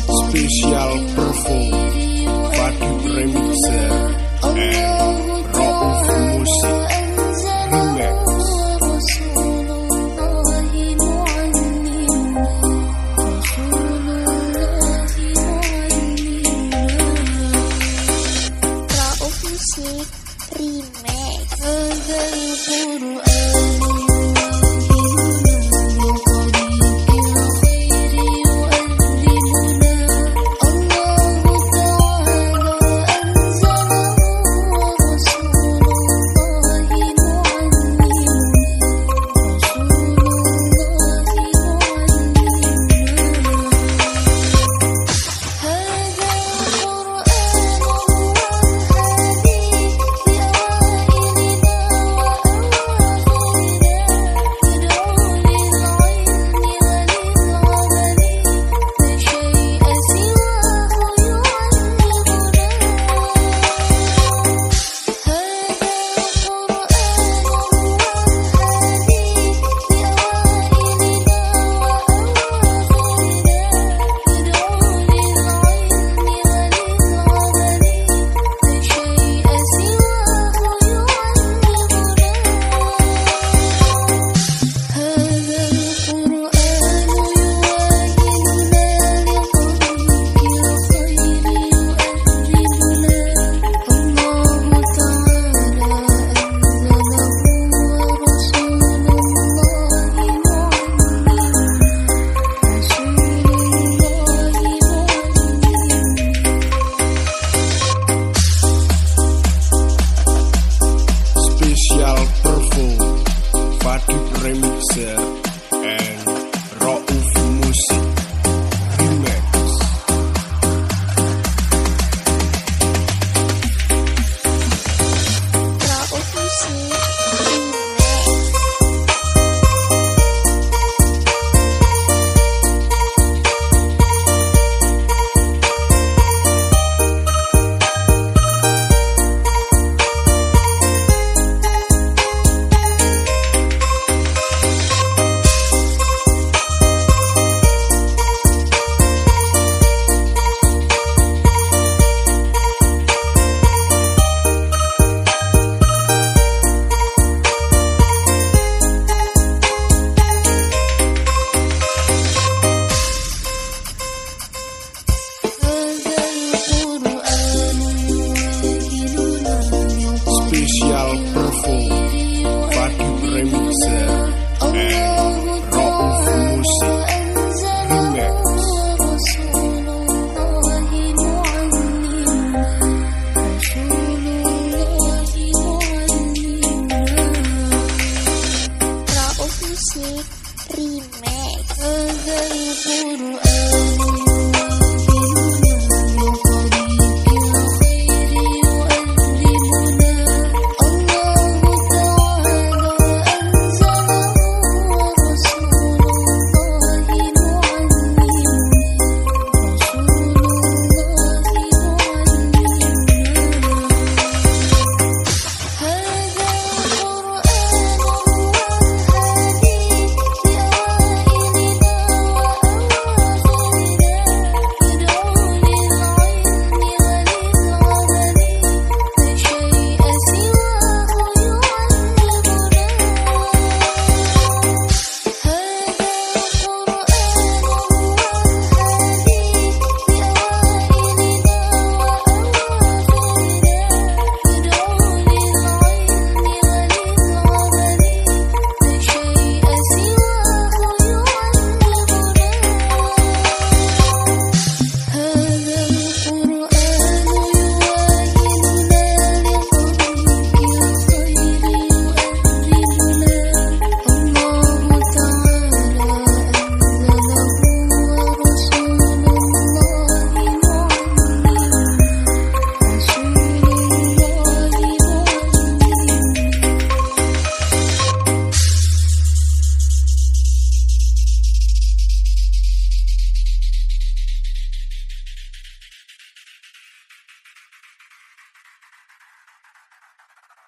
Special perform Fadib Remixer and Rauf Musik Remix Remixer Special perform Fadib Remixer and Rauf Musik Remix. Remix